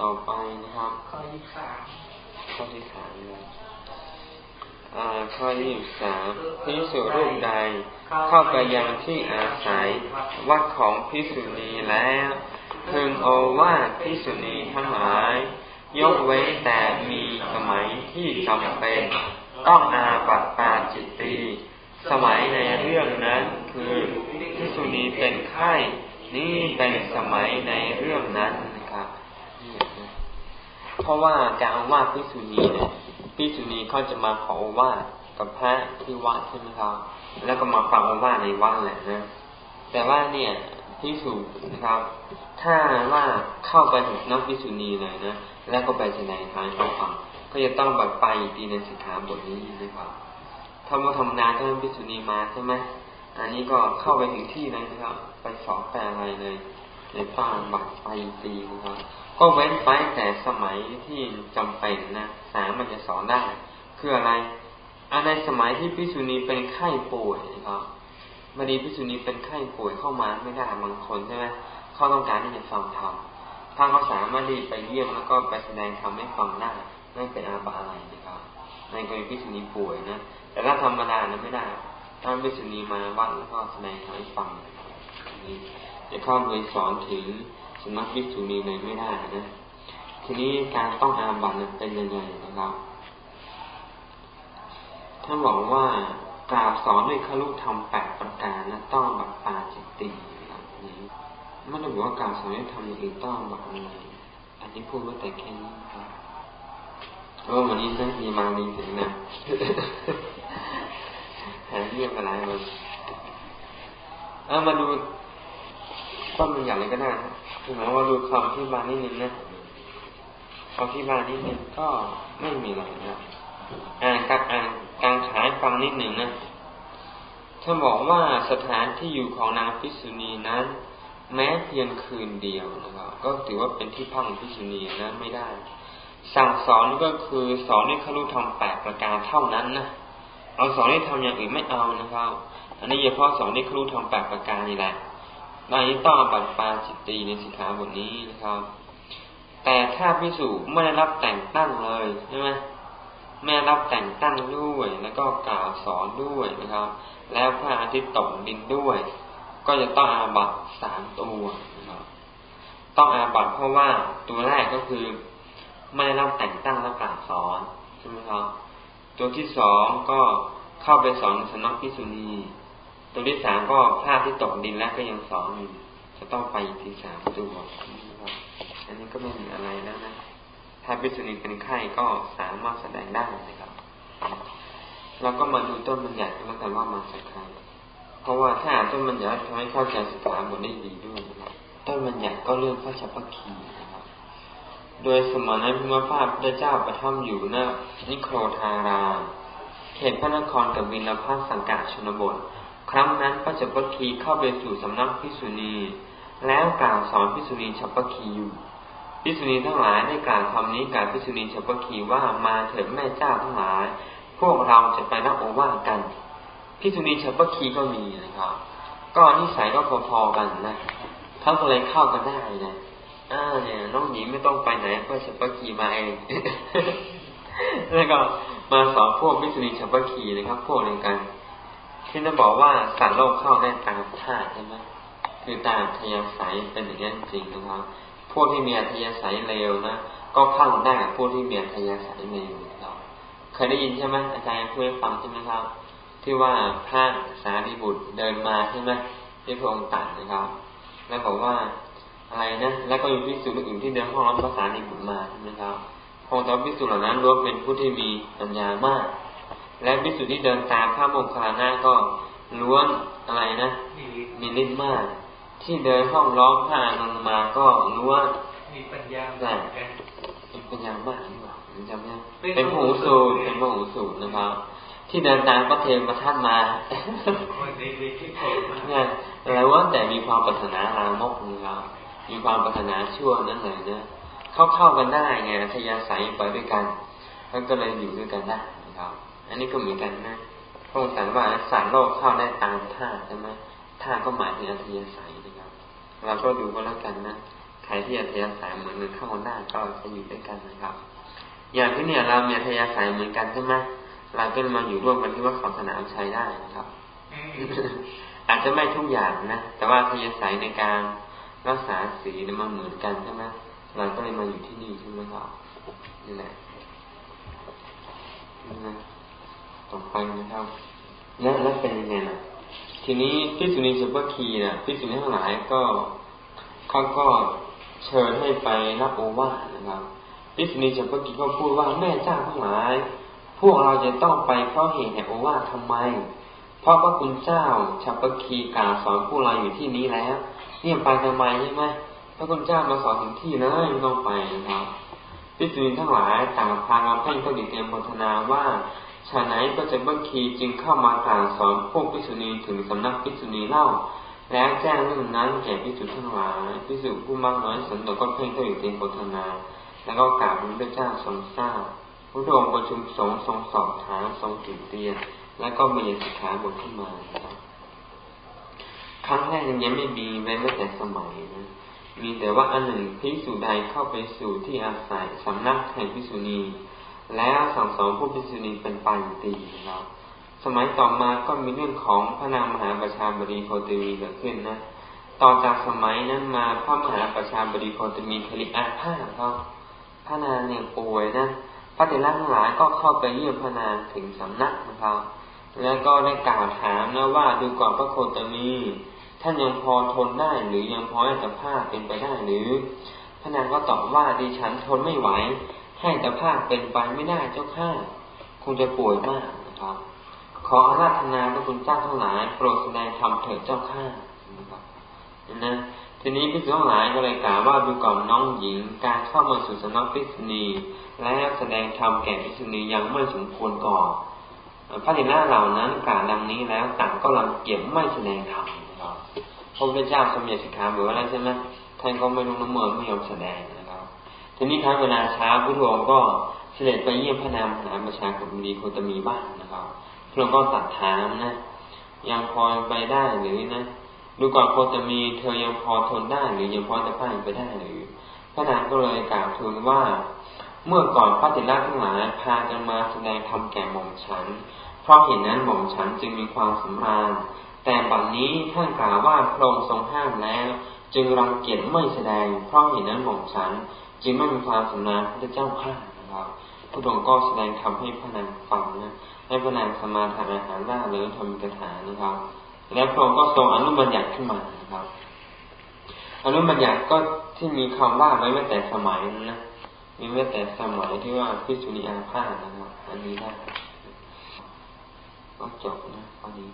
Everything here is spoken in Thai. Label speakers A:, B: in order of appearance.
A: ต่อไปนะครับ
B: ข้อที่สาม
A: ข้อที่สามเลยข้อที่สามพิสุรูปใดเข้าไปยังที่อาศัยวัดของพิสุณีแล้วพึงโอวาพิสุณีทั้งหลาย ยกเว้นแต่มีสมัยที่จำเป็นต้องอาบัตปาจิตตีสมัยในเรื่องนั้นคือพิสุณีเป็นไข้นี่เป็นสมัยในเรื่องนั้น รับเพราะว่าการว่าพิสุณีเนี่ยพิสุณีเขาจะมาขอว่ากับพระที่วัดใช่ไหมครับแล้วก็มาฟังว่าในวัดแหละนะแต่ว่าเนี่ยพิสุนะครับ ถ้าว่าเข้าไปถึงนักพิสุณีเลยนะแล้วก็ไปแสดงทางเขาฟังก็จะต้องแบบไปตีในสิกขาบทนี้นะครับถ้ามาทำงานก็พิสุณีมาใช่ไหมอันนี้ก็เข้าไปถึงที่เลยนะครับ ไปสอนแปลอะไรเลย ในป้าบัตรไปตีนะครับ ก็เว้นไปแต่สมัยที่จำเป็นนะสามันจะสอนได้ คืออะไรอันในสมัยที่พิษุณีเป็นไข้ป่วยนะครับมาดีพิษุณีเป็นไข้ป่วยเข้ามาไม่ได้บางคนใช่ไหมเขาต้องการที่จะฟังธรรมถ้าเขาสามารถดีไปเยี่ยมแล้วก็ไปแสดงธรรมให้ฟังได้ไม่เป็นอาบัติอะไรนะครับในกรณีพิษุณีป่วยนะแต่ถ้าธรรมดานั้นไม่ได้ถ้าพิษุณีมาวัดแล้วก็แสดงธรรมให้ฟังนี้จะเข้าไปสอนถึง สมัครพิษุณีเลยไม่ได้นะ ทีนี้การต้องอาบัตเป็นยังไงนะครับท่านบอกว่ากล่าวสอนด้วยขลุธรรมแปดประการนะต้องบัตปาจิตติแบบนี้ไม่ได้บอกว่ากล่าวสอนด้วยธรรมอย่างอื่นต้องบัตอะไรอันนี้พูดว่าแต่แค่นี้ครับเพราะวันนี้ท่านมีมามีถึงนะหาเรื่องอะไรมาเอามาดูต้นมันอย่างไรก็ได้ หมายว่าดูคำที่มานิดนึงนะคำที่มานิดนึงก็ไม่มีอะไรนะอ่านกับอ่านการขายฟังนิดหนึ่งนะท่านบอกว่าสถานที่อยู่ของนางพิษุณีนั้น แม้เพียงคืนเดียวนะครับก็ถือว่าเป็นที่พักของพิษุณีนะไม่ได้ สั่งสอนก็คือสอนให้เขารู้ทำแปดประการเท่านั้นนะเอาสอนให้ทำอย่างอื่นไม่เอานะครับ อันนี้เฉพาะสอนให้เขารู้ทำแปดประการนี่แหละ นายต้องปัดปาจิตตีในสิกขาบทนี้นะครับ แต่ถ้าพิสูจไม่ได้รับแต่งตั้งเลยใช่ไหมแม่รับแต่งตั้งด้วย แล้วก็กล่าวสอนด้วยนะครับ แล้วพระอาทิตย์ตกดินด้วย ก็จะต้องอาบัตสามตัวนะครับต้องอาบัตเพราะว่าตัวแรกก็คือไม่ได้รับแต่งตั้งและกล่าวสอนใช่ไหมครับ ตัวที่สองก็เข้าไปสอนสนักพิสุณี ตัวที่สามก็พระที่ตกดินแล้วก็ยังสอนอยู่จะต้องไปที่สามตัวอันนี้ก็ไม่มีอะไรแล้วนะ ถ้าพิษุณีเป็นไข้ก็สามารถแสดงได้นะครับเราก็มาดูต้นบัญญัติแล้วกันว่ามาจากใครเพราะว่าถ้าต้นบัญญัติทำให้เข้าใจสถาบทได้ดีด้วยต้นบัญญัติก็เรื่องพระชัพคีนะครับ โดยสมัยนั้นพระภาพพระเจ้าประทับอยู่ณนิโครธารามเขตพระนครกับวินลภาสังกาชนบท ครั้งนั้นพระชัพคีเข้าไปสู่สำนักพิษุณี แล้วกล่าวสอนพิษุณีชัพคีอยู่พิสุณีทั้งหลายได้กล่าวคำนี้กับพิสุณีชาวคีว่ามาเถิดแม่เจ้าทั้งหลาย พวกเราจะไปรับโอวาทกันพิสุณีชาวคีก็มีนะครับ ก็นิสัยก็พอๆกันนะทั้งก็เลยเข้ากันได้นะอ่าเนี่ยน้องหญิงไม่ต้องไปไหนเพราะชาวคีมาเองแล้วก็มาสอนพวกพิสุณีชาวคีนะครับ พวกเดียวกัน ที่นั่นบอกว่าสัตว์โลกเข้าได้ตามธาตุใช่ไหมคือตามทยาศัยเป็นอย่างนี้จริงนะครับพวกที่มีอัธยาศัยเลวนะก็เข้าได้กับพวกที่มีอัธยาศัยเลวเราเคยได้ยินใช่ไหมอาจารย์พูดให้ฟังใช่ไหมครับ ที่ว่าพระสารีบุตรเดินมาใช่ไหมที่พระองค์ตัดนะครับ แล้วบอกว่าอะไรนะแล้วก็อยู่พิสูจน์อื่นที่เดินห้องรับภาษารีบุตรมาใช่ไหมครับพองตอนพิสูจน์เหล่านั้นล้วนเป็นผู้ที่มีปัญญามาก และพิสูจน์ที่เดินตามพระมงคลานาก็ล้วนอะไรนะมีฤทธิ์มาก ที่เดินห้องร้องผ้านันมาก็รู้ว่า
B: มีปัญญา
A: แต่เป็นปัญญามากหรือเปล่าจำไม่เป็นหูสูตรเป็นหูสูตรนะครับ ที่เดินตามพระเทมาท่านมาเนี่ยแล้วว่าแต่มีความปรารถนาลามกนะครับมีความปรารถนาชั่วนั่นเลยนะเข้าเข้ากันได้ไงทยาศัยไปด้วยกันแล้วก็เลยอยู่ด้วยกันได้นะครับ อันนี้ก็เหมือนกันนะพระองค์สั่งว่าสารโลกเข้าได้ตามท่าใช่ไหมท่าก็หมายถึงอัธยาศัยเราก็ดูก็แล้วกันนะใครรที่อัธยาศัยเหมือนกันเข้าได้ก็จะอยู่ด้วยกันนะครับ อย่างที่เนี่ยเรามีอัธยาศัยเหมือนกันใช่ไหมเราก็มาอยู่ร่วมกันที่ว่าเขาสนามชัยได้นะครับ อาจจะไม่ทุกอย่างนะแต่ว่าอัธยาศัยในการรักษาศีลมันเหมือนกันใช่ไหมเราก็เลยมาอยู่ที่นี่ใช่ไหมครับนี่แหละนะ ต่อไปนะครับ แล้วแล้วเป็นยังไงนะทีนี้พิสุนีสุภคีนะพิสุนีทั้งหลายก็เขาก็เชิญให้ไปรับโอวาทนะครับพิสุนีสุภคีก็พูดว่าแม่เจ้าทั้งหลาย พวกเราจะต้องไปเพราะเหตุแห่งโอวาททำไม เพราะพระคุณเจ้าชัพคีกาสอนพวกเราอยู่ที่นี้แล้วเนี่ยไปทำไมใช่ไหมพระคุณเจ้ามาสอนถึงที่เลยไม่ต้องไปนะครับพิสุนีทั้งหลายต่างพากันเพ่งก็ดิเตรียมพัฒนาว่า ฉะนั้นก็จะบัคคีจึงเข้ามากล่าวสอนพวกพิสุณีถึงสำนักพิสุณีเล่า แล้วแจ้งเรื่องนั้นแก่พิสุทั้งหลายพิสุผู้มากน้อยสนดก็เพ่งก็อยู่เต็มโพธนา แล้วก็กล่าวพระเจ้าทรงทราบพระองค์ประชุมสงฆ์ทรงสอบถามทรงติเตียนแล้วก็มีสิกขาบทขึ้นมาครั้งแรกยังไม่มีแม้แต่สมัยนะมีแต่ว่าอันหนึ่งพิสุใดเข้าไปสู่ที่อาศัยสำนักแห่งพิสุณี แล้วสั่งสอนผู้พิสุณีเป็นปายิตีนะครับสมัยต่อมาก็มีเรื่องของพระนางมหาประชาบดีโคตวีเกิดขึ้นนะ ต่อจากสมัยนั้นมาพระมหาประชาบดีโคติมีคลิอาภาครับพระนางเนี่ยป่วยนะ พระเดรัทั้งหลายก็เข้าไปเยี่ยมพระนางถึงสำนักนะครับ แล้วก็ได้กล่าวถามนะว่าดูก่อนพระโคตมีท่านยังพอทนได้หรือยังพอให้สภาพเป็นไปได้หรือ พระนางก็ตอบว่าดิฉันทนไม่ไหว ให้แต่ภาคเป็นไปไม่ได้เจ้าข้าคงจะป่วยมากนะครับ ขออาราธนาพระคุณเจ้าทั้งหลายโปรดแสดงธรรมเถิดเจ้าข้านะครับนะทีนี้พิสุทั้งหลายก็เลยกล่าวว่าดูก่อนน้องหญิง การเข้ามาสู่สนักพิษณีและแสดงธรรมแก่พิษณียังไม่สมควรก่อนพระเดชเหล่านั้นกล่าวดังนี้แล้วต่างก็รังเกียจไม่แสดงธรรมนะครับพระพุทธเจ้าสมเด็จสิกขาบอกว่าอะไรใช่ไหมท่านก็ไม่รู้น้ำเมินไม่ยอมแสดง ทีนี้ครั้งเวลาเช้าพุทธองค์ก็เสด็จไปเยี่ยมพระนามหาประชากรดีโคตมีบ้างนะครับพระองค์ก็ตัดถามนะ ยังพอไปได้หรือนะดูก่อนโคตมีเธอยังพอทนได้หรือยังพอจะผ่านไปได้หรือ พระนางก็เลยกล่าวทูลว่า เมื่อก่อนพระติลาทั้งหลายพากันมาแสดงธรรมแก่หม่อมฉัน เพราะเห็นนั้นหม่อมฉันจึงมีความสำราญ แต่บัดนนี้ท่านกล่าวว่าพระองค์ทรงห้ามแล้ว จึงรังเกียจไม่แสดง เพราะเห็นนั้นหม่อมฉัน จึงไม่มีความสำนักพระเจ้าข้านะครับพระองค์ก็แสดงคำให้พระนางฟังนะให้พระนางสมาทานอาหารล่าหรือทำกระถานะครับ แล้วพระองค์ก็ทรงอนุบัญญัติขึ้นมานะครับ อนุบัญญัติก็ที่มีคำว่าไว้แม้แต่สมัยนั้นนะมีแม้แต่สมัยที่ว่าพิสุนีอาภาสนะครับ อันนี้ได้ก็จบนะตอนนี้